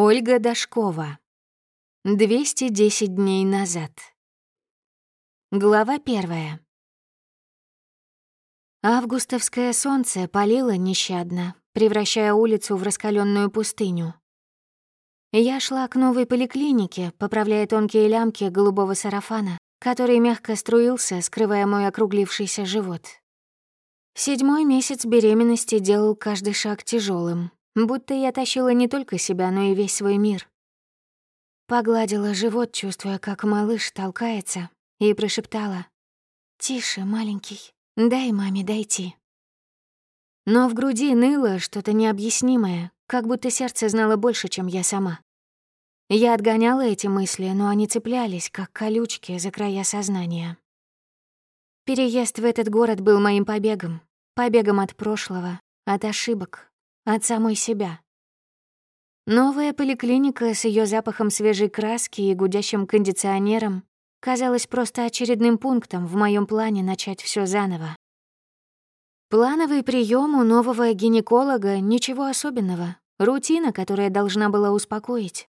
Ольга Дашкова. 210 дней назад. Глава первая. Августовское солнце палило нещадно, превращая улицу в раскаленную пустыню. Я шла к новой поликлинике, поправляя тонкие лямки голубого сарафана, который мягко струился, скрывая мой округлившийся живот. Седьмой месяц беременности делал каждый шаг тяжелым, будто я тащила не только себя, но и весь свой мир. Погладила живот, чувствуя, как малыш толкается, и прошептала «Тише, маленький, дай маме дойти». Но в груди ныло что-то необъяснимое, как будто сердце знало больше, чем я сама. Я отгоняла эти мысли, но они цеплялись, как колючки за края сознания. Переезд в этот город был моим побегом. Побегом от прошлого, от ошибок, от самой себя. Новая поликлиника с ее запахом свежей краски и гудящим кондиционером казалась просто очередным пунктом в моем плане начать все заново. Плановый прием у нового гинеколога — ничего особенного, рутина, которая должна была успокоить.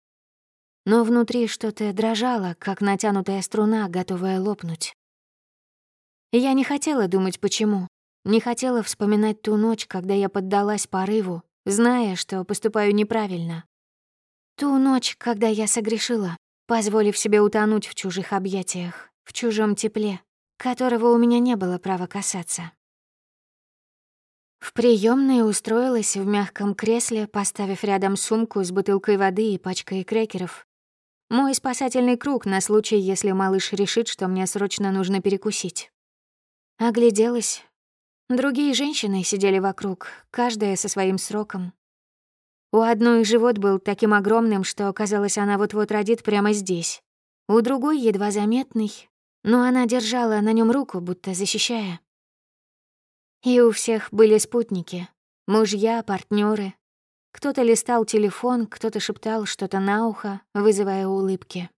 Но внутри что-то дрожало, как натянутая струна, готовая лопнуть. Я не хотела думать, почему. Не хотела вспоминать ту ночь, когда я поддалась порыву, зная, что поступаю неправильно. Ту ночь, когда я согрешила, позволив себе утонуть в чужих объятиях, в чужом тепле, которого у меня не было права касаться. В приёмной устроилась в мягком кресле, поставив рядом сумку с бутылкой воды и пачкой крекеров. Мой спасательный круг на случай, если малыш решит, что мне срочно нужно перекусить. Огляделась, Другие женщины сидели вокруг, каждая со своим сроком. У одной живот был таким огромным, что, казалось, она вот-вот родит прямо здесь. У другой едва заметный, но она держала на нем руку, будто защищая. И у всех были спутники, мужья, партнеры. Кто-то листал телефон, кто-то шептал что-то на ухо, вызывая улыбки.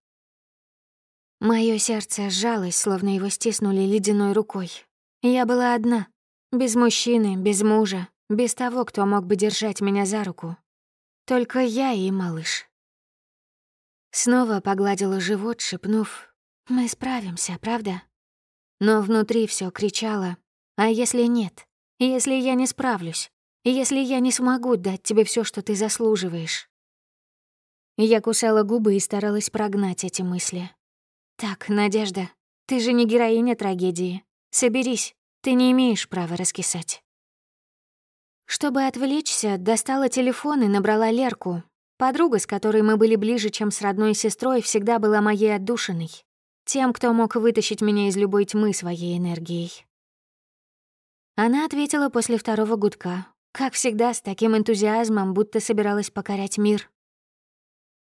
Моё сердце сжалось, словно его стиснули ледяной рукой. Я была одна. Без мужчины, без мужа, без того, кто мог бы держать меня за руку. Только я и малыш. Снова погладила живот, шепнув, «Мы справимся, правда?» Но внутри все кричало, «А если нет? Если я не справлюсь? Если я не смогу дать тебе все, что ты заслуживаешь?» Я кусала губы и старалась прогнать эти мысли. «Так, Надежда, ты же не героиня трагедии. Соберись, ты не имеешь права раскисать. Чтобы отвлечься, достала телефон и набрала Лерку. Подруга, с которой мы были ближе, чем с родной сестрой, всегда была моей отдушиной. Тем, кто мог вытащить меня из любой тьмы своей энергией. Она ответила после второго гудка, как всегда, с таким энтузиазмом, будто собиралась покорять мир.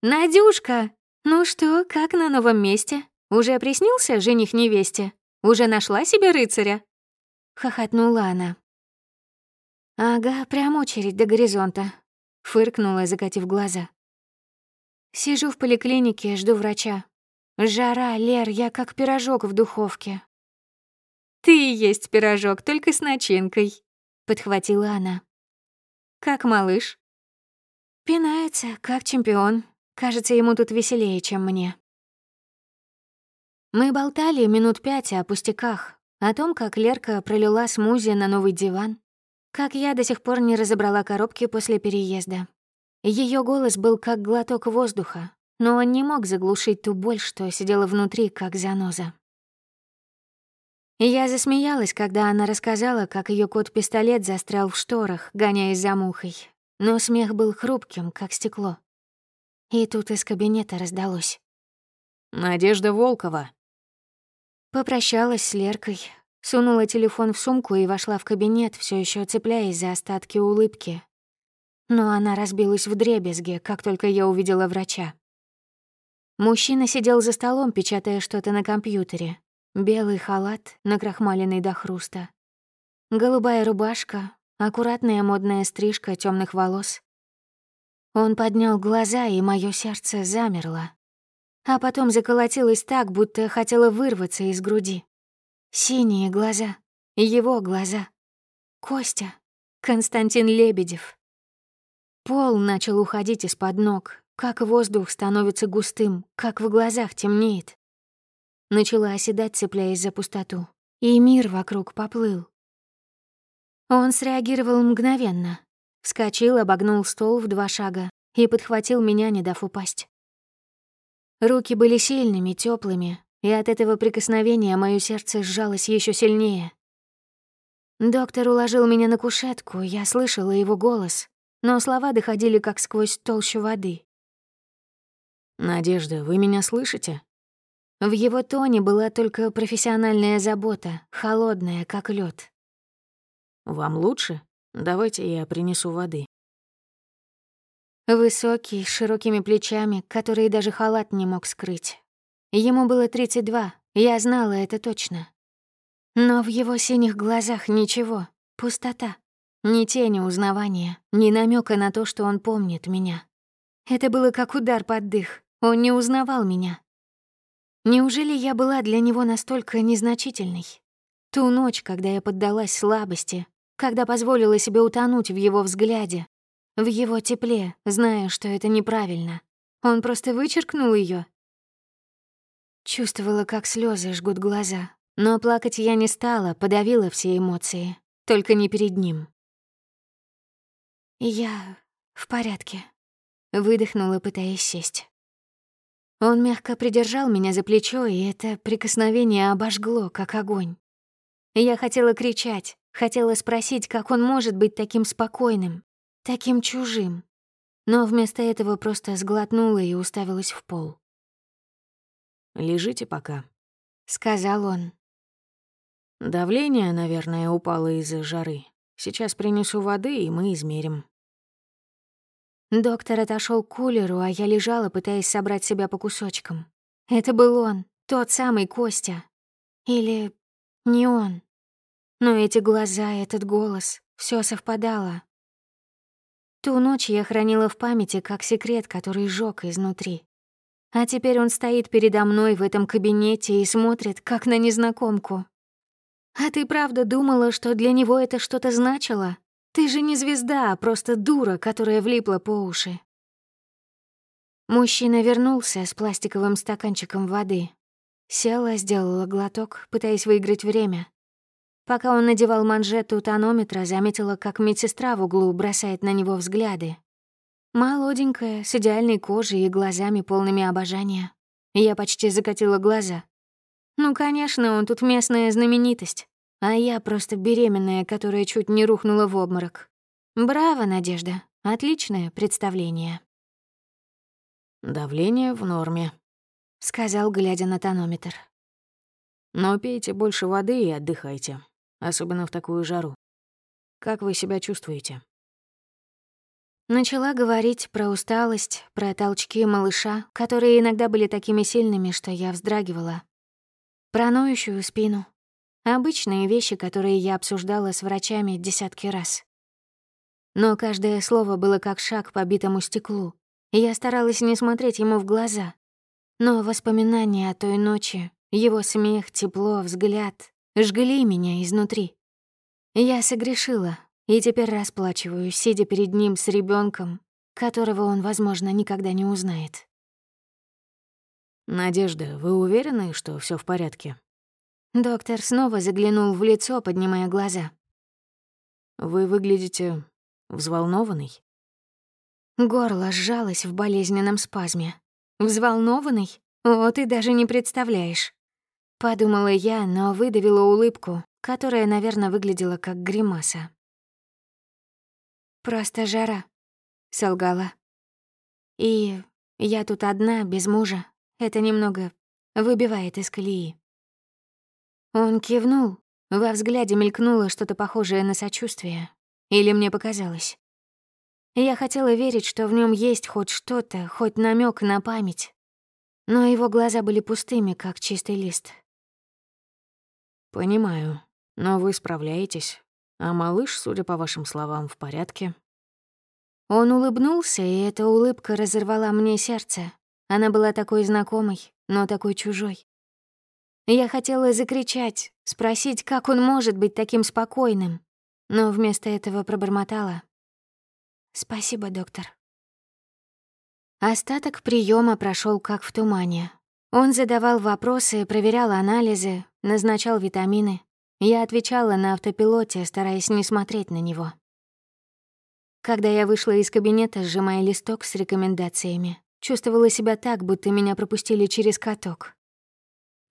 «Надюшка, ну что, как на новом месте? Уже приснился жених невесте? Уже нашла себе рыцаря?» Хохотнула она. «Ага, прям очередь до горизонта», — фыркнула, закатив глаза. «Сижу в поликлинике, жду врача. Жара, Лер, я как пирожок в духовке». «Ты и есть пирожок, только с начинкой», — подхватила она. «Как малыш?» «Пинается, как чемпион. Кажется, ему тут веселее, чем мне». Мы болтали минут пять о пустяках, о том, как Лерка пролила смузи на новый диван, как я до сих пор не разобрала коробки после переезда. Ее голос был как глоток воздуха, но он не мог заглушить ту боль, что сидела внутри, как заноза. Я засмеялась, когда она рассказала, как ее кот-пистолет застрял в шторах, гоняясь за мухой. Но смех был хрупким, как стекло. И тут из кабинета раздалось. «Надежда Волкова». Попрощалась с Леркой, сунула телефон в сумку и вошла в кабинет, все еще цепляясь за остатки улыбки. Но она разбилась в дребезге, как только я увидела врача. Мужчина сидел за столом, печатая что-то на компьютере. Белый халат, накрахмаленный до хруста. Голубая рубашка, аккуратная модная стрижка темных волос. Он поднял глаза, и мое сердце замерло а потом заколотилась так, будто хотела вырваться из груди. Синие глаза, его глаза. Костя, Константин Лебедев. Пол начал уходить из-под ног, как воздух становится густым, как в глазах темнеет. Начала оседать, цепляясь за пустоту, и мир вокруг поплыл. Он среагировал мгновенно. Вскочил, обогнул стол в два шага и подхватил меня, не дав упасть. Руки были сильными, теплыми, и от этого прикосновения мое сердце сжалось еще сильнее. Доктор уложил меня на кушетку, я слышала его голос, но слова доходили как сквозь толщу воды. «Надежда, вы меня слышите?» В его тоне была только профессиональная забота, холодная, как лед. «Вам лучше? Давайте я принесу воды». Высокий, с широкими плечами, которые даже халат не мог скрыть. Ему было 32, я знала это точно. Но в его синих глазах ничего, пустота. Ни тени узнавания, ни намека на то, что он помнит меня. Это было как удар под дых. Он не узнавал меня. Неужели я была для него настолько незначительной? Ту ночь, когда я поддалась слабости, когда позволила себе утонуть в его взгляде, в его тепле, зная, что это неправильно. Он просто вычеркнул ее. Чувствовала, как слезы жгут глаза, но плакать я не стала, подавила все эмоции, только не перед ним. «Я в порядке», — выдохнула, пытаясь сесть. Он мягко придержал меня за плечо, и это прикосновение обожгло, как огонь. Я хотела кричать, хотела спросить, как он может быть таким спокойным, таким чужим. Но вместо этого просто сглотнула и уставилась в пол. «Лежите пока», — сказал он. «Давление, наверное, упало из-за жары. Сейчас принесу воды, и мы измерим». Доктор отошел к кулеру, а я лежала, пытаясь собрать себя по кусочкам. Это был он, тот самый Костя. Или не он. Но эти глаза, этот голос, все совпадало. Ту ночь я хранила в памяти как секрет, который жёг изнутри. А теперь он стоит передо мной в этом кабинете и смотрит, как на незнакомку. А ты правда думала, что для него это что-то значило? Ты же не звезда, а просто дура, которая влипла по уши. Мужчина вернулся с пластиковым стаканчиком воды. Села, сделала глоток, пытаясь выиграть время. Пока он надевал манжету тонометра, заметила, как медсестра в углу бросает на него взгляды. Молоденькая, с идеальной кожей и глазами полными обожания. Я почти закатила глаза. Ну, конечно, он тут местная знаменитость. А я просто беременная, которая чуть не рухнула в обморок. Браво, Надежда. Отличное представление. «Давление в норме», — сказал, глядя на тонометр. «Но пейте больше воды и отдыхайте, особенно в такую жару. Как вы себя чувствуете?» Начала говорить про усталость, про толчки малыша, которые иногда были такими сильными, что я вздрагивала. Про ноющую спину, Обычные вещи, которые я обсуждала с врачами десятки раз. Но каждое слово было как шаг по битому стеклу, я старалась не смотреть ему в глаза. Но воспоминания о той ночи, его смех, тепло, взгляд жгли меня изнутри. Я согрешила, и теперь расплачиваюсь, сидя перед ним с ребенком, которого он, возможно, никогда не узнает. «Надежда, вы уверены, что все в порядке?» Доктор снова заглянул в лицо, поднимая глаза. «Вы выглядите взволнованный?» Горло сжалось в болезненном спазме. «Взволнованный? О, ты даже не представляешь!» Подумала я, но выдавила улыбку, которая, наверное, выглядела как гримаса. «Просто жара», — солгала. «И я тут одна, без мужа. Это немного выбивает из колеи». Он кивнул. Во взгляде мелькнуло что-то похожее на сочувствие. Или мне показалось. Я хотела верить, что в нем есть хоть что-то, хоть намек на память. Но его глаза были пустыми, как чистый лист. «Понимаю, но вы справляетесь, а малыш, судя по вашим словам, в порядке». Он улыбнулся, и эта улыбка разорвала мне сердце. Она была такой знакомой, но такой чужой. Я хотела закричать, спросить, как он может быть таким спокойным, но вместо этого пробормотала. «Спасибо, доктор». Остаток приема прошел как в тумане. Он задавал вопросы, проверял анализы, назначал витамины. Я отвечала на автопилоте, стараясь не смотреть на него. Когда я вышла из кабинета, сжимая листок с рекомендациями, чувствовала себя так, будто меня пропустили через каток.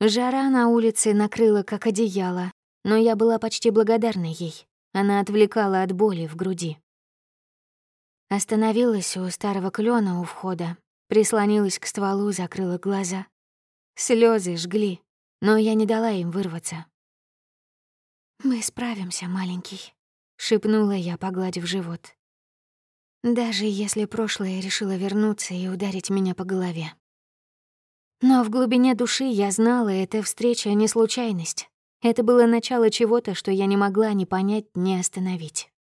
Жара на улице накрыла как одеяло, но я была почти благодарна ей. Она отвлекала от боли в груди. Остановилась у старого клена у входа, прислонилась к стволу, закрыла глаза. Слезы жгли, но я не дала им вырваться. «Мы справимся, маленький», — шепнула я, погладив живот. Даже если прошлое решило вернуться и ударить меня по голове. Но в глубине души я знала, эта встреча не случайность. Это было начало чего-то, что я не могла ни понять, ни остановить.